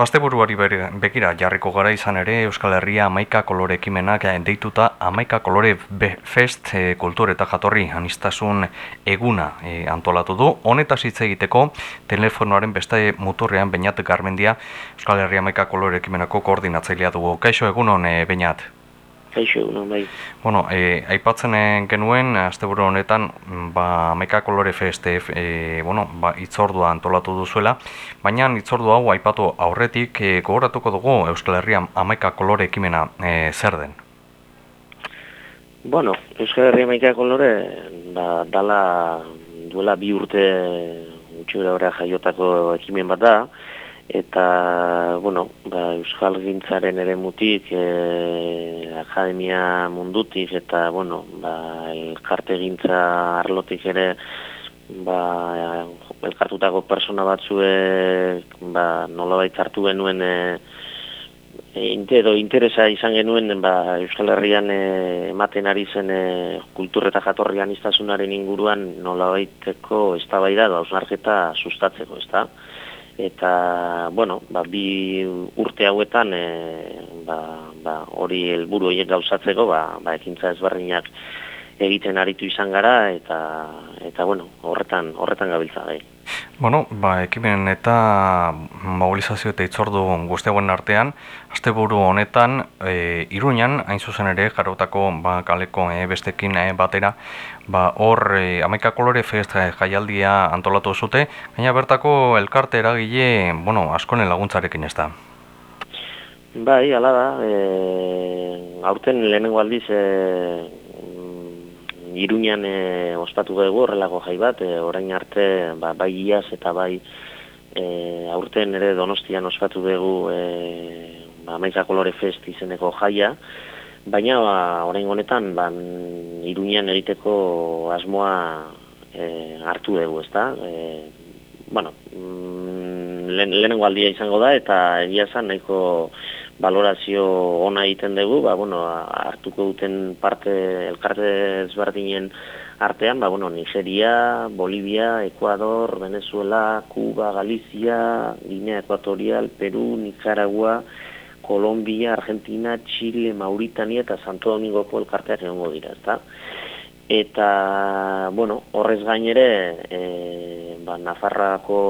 Basteburuari begira jarriko gara izan ere Euskal Herria amaika kolore ekimenak deituta amaika kolore fest e, kultur eta jatorri anistasun eguna e, antolatu du. Honetaz hitz egiteko telefonoaren beste muturrean bainat garmendia Euskal Herria amaika kolore ekimenako koordinatzailea dugu. Kaixo egunon e, bainat? Kaixo, no, bai. Bueno, e, aipatzen genuen, asteburu honetan, ba, Meka Kolore Fest, e, bueno, ba, itzordua antolatu duzuela, baina itzordu hau aipatu aurretik, e, gogoratuko dugu Euskal Herrian Amaika Kolore ekimena e, zer den? Bueno, Euskal Herria Amaika Kolore, ba, dala duela bi urte utxura jaiotako ekimen bat da, eta bueno, ba, Euskal Gintzaren ere mutik, e, akademia mundutik, eta bueno, ba, elkarte gintza arlotik ere, ba, elkartutako persona batzue ba, nola hartu genuen e, e, interesa izan genuen ba, Euskal Herrian e, ematen ari zen e, kultur eta jatorrian iztasunaren inguruan nola baiteko ez da da, sustatzeko, ez da? Eta bueno, ba, bi urte hauetan e, ba, ba, hori helburu horiek gauzatzeko ba, ba, ekintza ezberdinak egiten aritu izan gara eta eta bueno, horretan horretan gabiltza gai. Bueno, ba, ekimen eta mobilizazio eta itzordu guztiagoen artean, asteburu honetan, e, Iruñan, hain zuzen ere, jarrautako ba, kaleko e, bestekin e, batera, ba, hor e, amaika kolore fest jaialdia antolatu zute, gaina bertako elkarte eragile, bueno, askonen laguntzarekin ez da. Bai, ala da, e, aurten lehenengo aldiz, e, Iruñan e, ospatu dugu horrelako jai bat, e, orain arte ba, bai iaz eta bai e, aurten ere donostian ospatu dugu e, ba, Maika Kolore Fest izeneko jaia, baina ba, orain honetan ba, Iruñan egiteko asmoa e, hartu dugu, ezta? E, bueno, mm, lehenengo aldia izango da eta egia zan nahiko valorazio ona egiten dugu, ba, bueno, hartuko duten parte elkarte ezberdinen artean, ba, bueno, Nigeria, Bolivia, Ecuador, Venezuela, Cuba, Galizia, Guinea Ecuatorial, Peru, Nicaragua, Colombia, Argentina, Chile, Mauritania eta Santo Domingoko elkarteak egongo dira, ezta? Eta, bueno, horrez gainere, e, ba, Nafarrako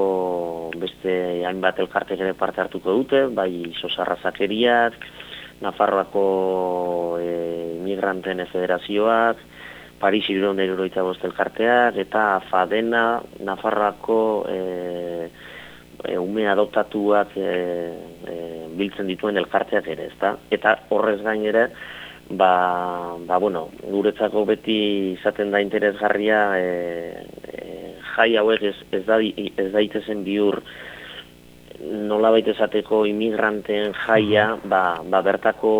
beste hainbat elkartek ere parte hartuko dute, bai Sosarra Zakeriak, Nafarroako e, Migranten Federazioak, Paris Iruron Eroita Bost elkarteak, eta Fadena, Nafarroako e, e, ume adoptatuak e, biltzen dituen elkarteak ere, ezta? Eta horrez gainere, ba, ba bueno, guretzako beti izaten da interesgarria e, e, jai hauek ez, ez, da, ez daitezen biur nola baita esateko imigranten jaia, ba, ba bertako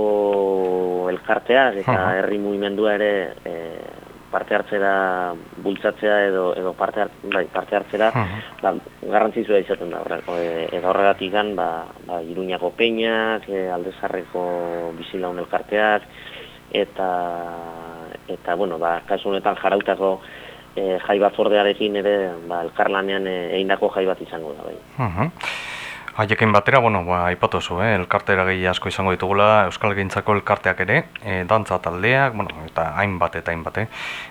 elkarteak eta herri mugimendua ere e, parte hartzera bultzatzea edo edo parte hart, bai, parte hartzera ba, garrantzitsua izaten da e, edo horregatik gan ba, ba Iruñako peinak, e, Aldezarreko bizilaun elkarteak eta eta bueno, ba, kasu honetan jarautako e, jai bat fordearekin ere ba, elkarlanean e, egindako jai bat izango da. Bai. Haiekin batera, bueno, ba, aipatu zu, eh? elkarte eragile asko izango ditugula, Euskal Gintzako elkarteak ere, e, dantza taldeak, bueno, eta hainbat eta hainbat, eh?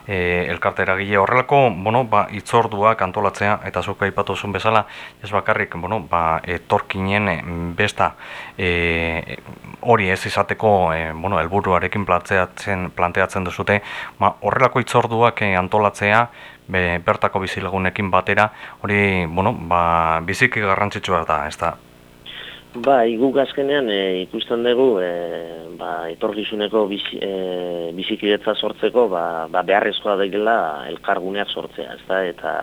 e, elkarte eragile horrelako, bueno, ba, itzorduak antolatzea, eta zuka aipatu zuen bezala, ez bakarrik, bueno, ba, etorkinen besta e, hori ez izateko, e, bueno, elburuarekin planteatzen, planteatzen duzute, ba, horrelako itzorduak antolatzea, be, bertako bizilagunekin batera, hori, bueno, ba, biziki garrantzitsua da, ez da? Ba, iguk azkenean e, ikusten dugu, e, ba, etorkizuneko biz, e, bizikidetza sortzeko, ba, ba, beharrezkoa daigela elkarguneak sortzea, ez da, eta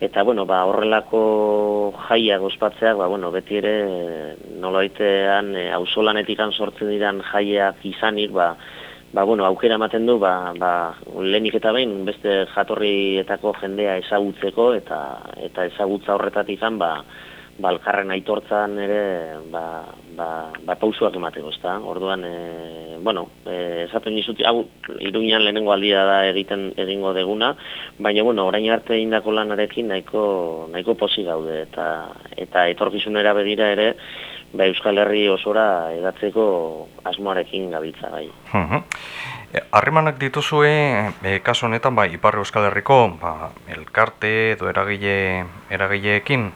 Eta, bueno, ba, horrelako jaia ospatzeak, ba, bueno, beti ere nolaitean e, auzolanetikan sortzen diran jaiak izanik, ba, ba, bueno, aukera ematen du, ba, ba, lehenik eta behin beste jatorrietako jendea ezagutzeko eta eta ezagutza horretatik izan, ba, balkarren aitortzan ere ba, ba, ba pausuak emateko, ezta? Orduan, e, bueno, e, esaten dizut, hau iruñan lehenengo aldia da egiten egingo deguna, baina, bueno, orain arte indako lanarekin nahiko, nahiko posi gaude, eta, eta etorkizunera bedira ere, ba, Euskal Herri osora edatzeko asmoarekin gabiltza bai. Harremanak dituzue, e, kasu honetan, ba, Iparri Euskal Herriko, ba, elkarte edo eragile, eragileekin,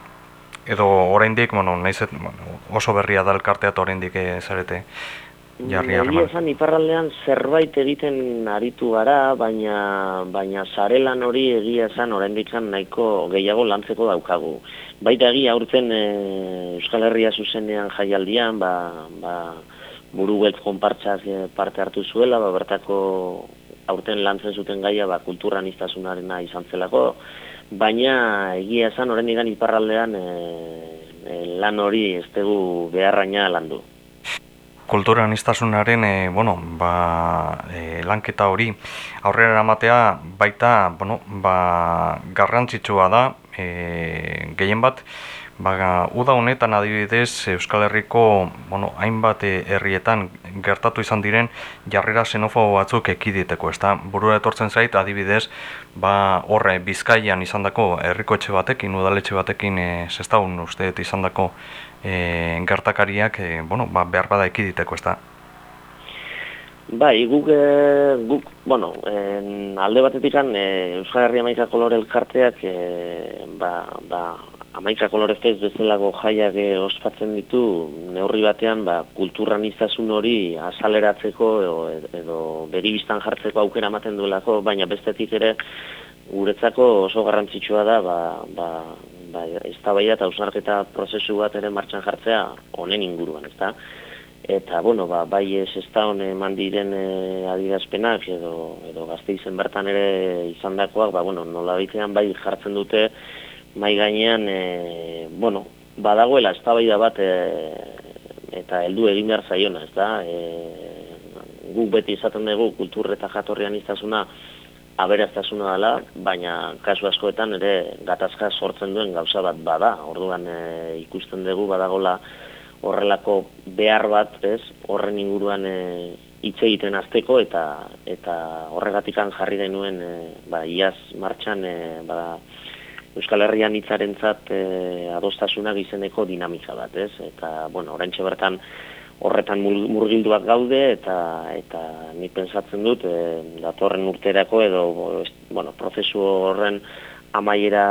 edo oraindik, bueno, naiz bueno, oso berria da elkartea eta oraindik zarete jarri harreman. Egia iparraldean zerbait egiten aritu gara, baina baina sarelan hori egia esan oraindik nahiko gehiago lantzeko daukagu. Baita egia aurten e, Euskal Herria zuzenean jaialdian, ba, ba, buru beltz konpartxaz e, parte hartu zuela, ba, bertako aurten lantzen zuten gaia ba, kulturan iztasunarena izan zelako, baina egia esan horren igan iparraldean e, e, lan hori ez dugu beharraina landu. Kultura anistasunaren e, bueno, ba, e, lanketa hori aurrera eramatea baita bueno, ba, garrantzitsua da e, gehien bat Ba, uda honetan adibidez Euskal Herriko bueno, hainbat herrietan gertatu izan diren jarrera xenofobo batzuk ekiditeko, ezta? Burura etortzen zait adibidez, ba horre Bizkaian izandako herriko etxe batekin, udaletxe batekin e, sestaun usteet izandako e, gertakariak, e, bueno, ba, behar bada ekiditeko, ezta? Bai, guk, e, guk bueno, en, alde batetik e, Euskal Herria Maika Kolore elkarteak e, ba, ba, amaika kolorezkez bezalago jaiak eh, ospatzen ditu, neurri batean ba, kulturan izazun hori azaleratzeko edo, edo beribistan jartzeko aukera ematen duelako, baina bestetik ere guretzako oso garrantzitsua da ba, ba, ba, ez da eta usnarketa prozesu bat ere martxan jartzea honen inguruan, ez da? Eta, bueno, ba, bai ez ez da hone mandiren e, eh, adirazpenak edo, edo gazte izen bertan ere izan dakoak, ba, bueno, nola bai jartzen dute mai gainean e, bueno, badagoela eztabaida bat e, eta heldu egin behar zaiona, ez da? E, guk beti izaten dugu kultur eta jatorrian iztasuna aberaztasuna dela, baina kasu askoetan ere gatazka sortzen duen gauza bat bada. Orduan e, ikusten dugu badagola horrelako behar bat, ez? Horren inguruan e, hitz egiten azteko eta eta horregatikan jarri denuen e, ba, iaz martxan e, bada, Euskal Herrian hitzarentzat e, adostasunak izeneko dinamika bat, ez? Eta, bueno, oraintxe bertan horretan murgilduak gaude eta eta ni pensatzen dut e, datorren urterako edo bueno, prozesu horren amaiera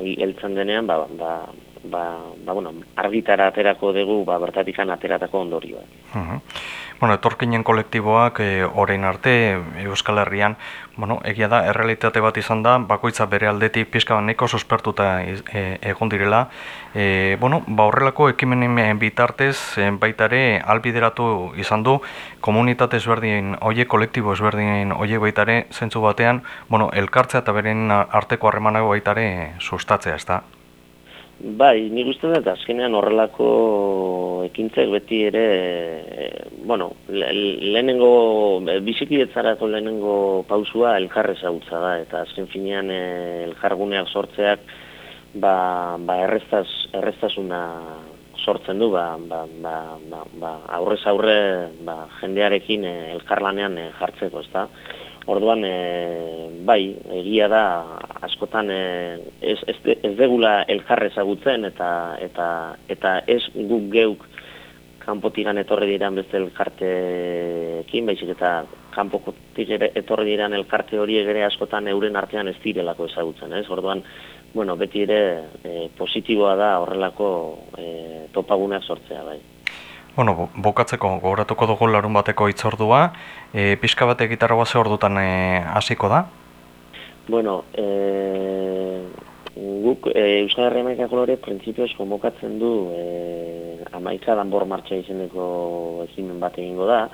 heltzen denean, ba, ba, ba, ba, bueno, argitara aterako dugu ba, bertatikan ateratako ondorioa. Bueno, etorkinen kolektiboak e, orain arte Euskal Herrian, bueno, egia da, errealitate bat izan da, bakoitza bere aldetik pizka neko suspertuta e, egon direla. E, bueno, ba horrelako ekimenen bitartez baitare albideratu izan du komunitate ezberdin oie kolektibo ezberdin oie baitare zentzu batean, bueno, elkartzea eta beren arteko harremanago baitare sustatzea, ez da? Bai, ni uste dut azkenean horrelako ekintzek beti ere, e, bueno, le, lehenengo, bizikidetzarako lehenengo pausua elkarre zautza da, eta azken finean e, elkarguneak sortzeak, ba, ba erreztaz, erreztasuna sortzen du, ba, ba, ba, ba, ba aurrez aurre ba, jendearekin e, elkarlanean e, jartzeko, ez da? Orduan, e, bai, egia da, askotan e, ez, ez, ez degula elkarre ezagutzen eta, eta, eta ez guk geuk kanpotigan etorri diran beste elkarteekin, baizik eta kanpotik etorri diran elkarte hori ere askotan euren artean ez direlako ezagutzen, ez? Orduan, bueno, beti ere e, positiboa da horrelako e, topagunak sortzea, bai. Bueno, bokatzeko gogoratuko dugu larun bateko itzordua, e, pixka bat egitarra bat ordutan e, hasiko da? Bueno, e, guk e, Euskal Herri Amaika Kolore printzipioz konbokatzen du e, amaika danbor martxa izeneko ezimen bat egingo da,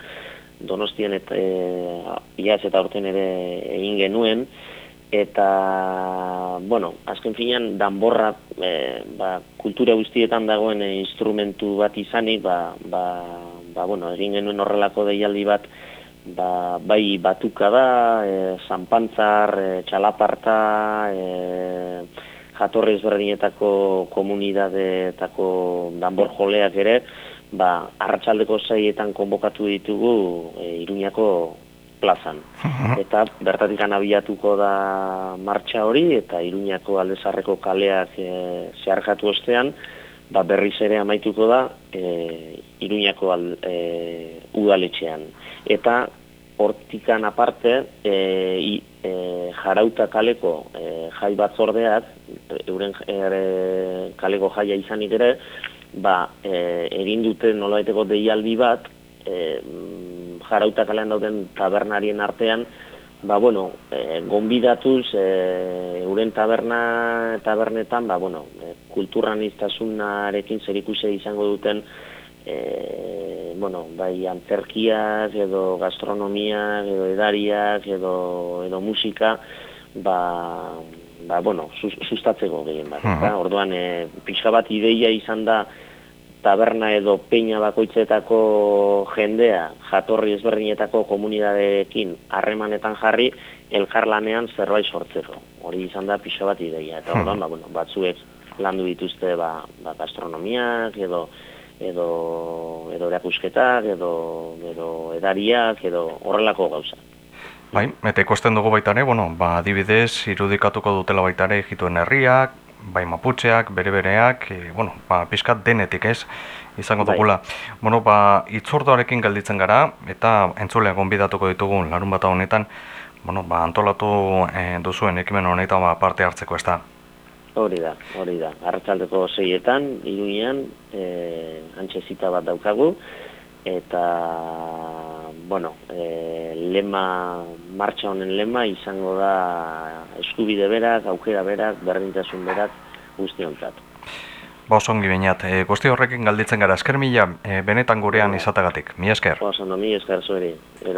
donostien eta e, iaz eta orten ere egin genuen, eta bueno, azken finean danborra e, ba, kultura guztietan dagoen e, instrumentu bat izanik ba, ba, ba, bueno, egin genuen horrelako deialdi bat ba, bai batuka da e, zanpantzar, e, txalaparta e, jatorri ezberdinetako komunidadeetako danbor joleak ere, ba, arratsaldeko zaietan konbokatu ditugu e, Iruñako plazan. Eta bertatik abiatuko da martxa hori, eta Iruñako aldezarreko kaleak e, zeharkatu ostean, ba, berriz ere amaituko da e, Iruñako al, e, udaletxean. Eta hortikan aparte, e, e, jarauta kaleko e, jai batzordeak, euren e, kaleko jaia izanik ere, ba, e, egin dute nolabaiteko deialdi bat, e, jarauta kalean dauden tabernarien artean, ba, bueno, e, gonbidatuz, e, euren taberna, tabernetan, ba, bueno, e, kulturan iztasunarekin zerikusia izango duten, e, bueno, bai antzerkiak, edo gastronomiak, edo edariak, edo, edo musika, ba, ba, bueno, sustatzeko gehien bat. Uh -huh. Orduan, e, pixka bat ideia izan da, taberna edo peina bakoitzetako jendea jatorri ezberdinetako komunidadeekin harremanetan jarri elkarlanean zerbait sortzeko. Hori izan da pixa bat ideia. Eta orduan, ba, bueno, batzuek landu dituzte ba, ba gastronomiak edo edo edo erakusketak edo edo edariak edo horrelako gauza. Bai, eta ikusten dugu baita ere, bueno, ba, adibidez, irudikatuko dutela baita ere egituen herriak, bai maputxeak, bere-bereak, e, bueno, ba, pixkat denetik ez, izango bai. dugula. Bueno, ba, itzordoarekin gelditzen gara, eta entzule gonbidatuko ditugun larun bat honetan, bueno, ba, antolatu e, duzuen ekimen honetan ba, parte hartzeko ez da. Hori da, hori da. Arratzaldeko zeietan, iruian, e, antxezita bat daukagu, eta, bueno, e, lema, martxa honen lema izango da eskubide berak, aukera berak, berdintasun berak guztiontzat. Ba, oso ongi bainat, e, guzti horrekin galditzen gara, esker mila, e, benetan gurean izatagatik, mi esker. Oso no, mi esker zueri.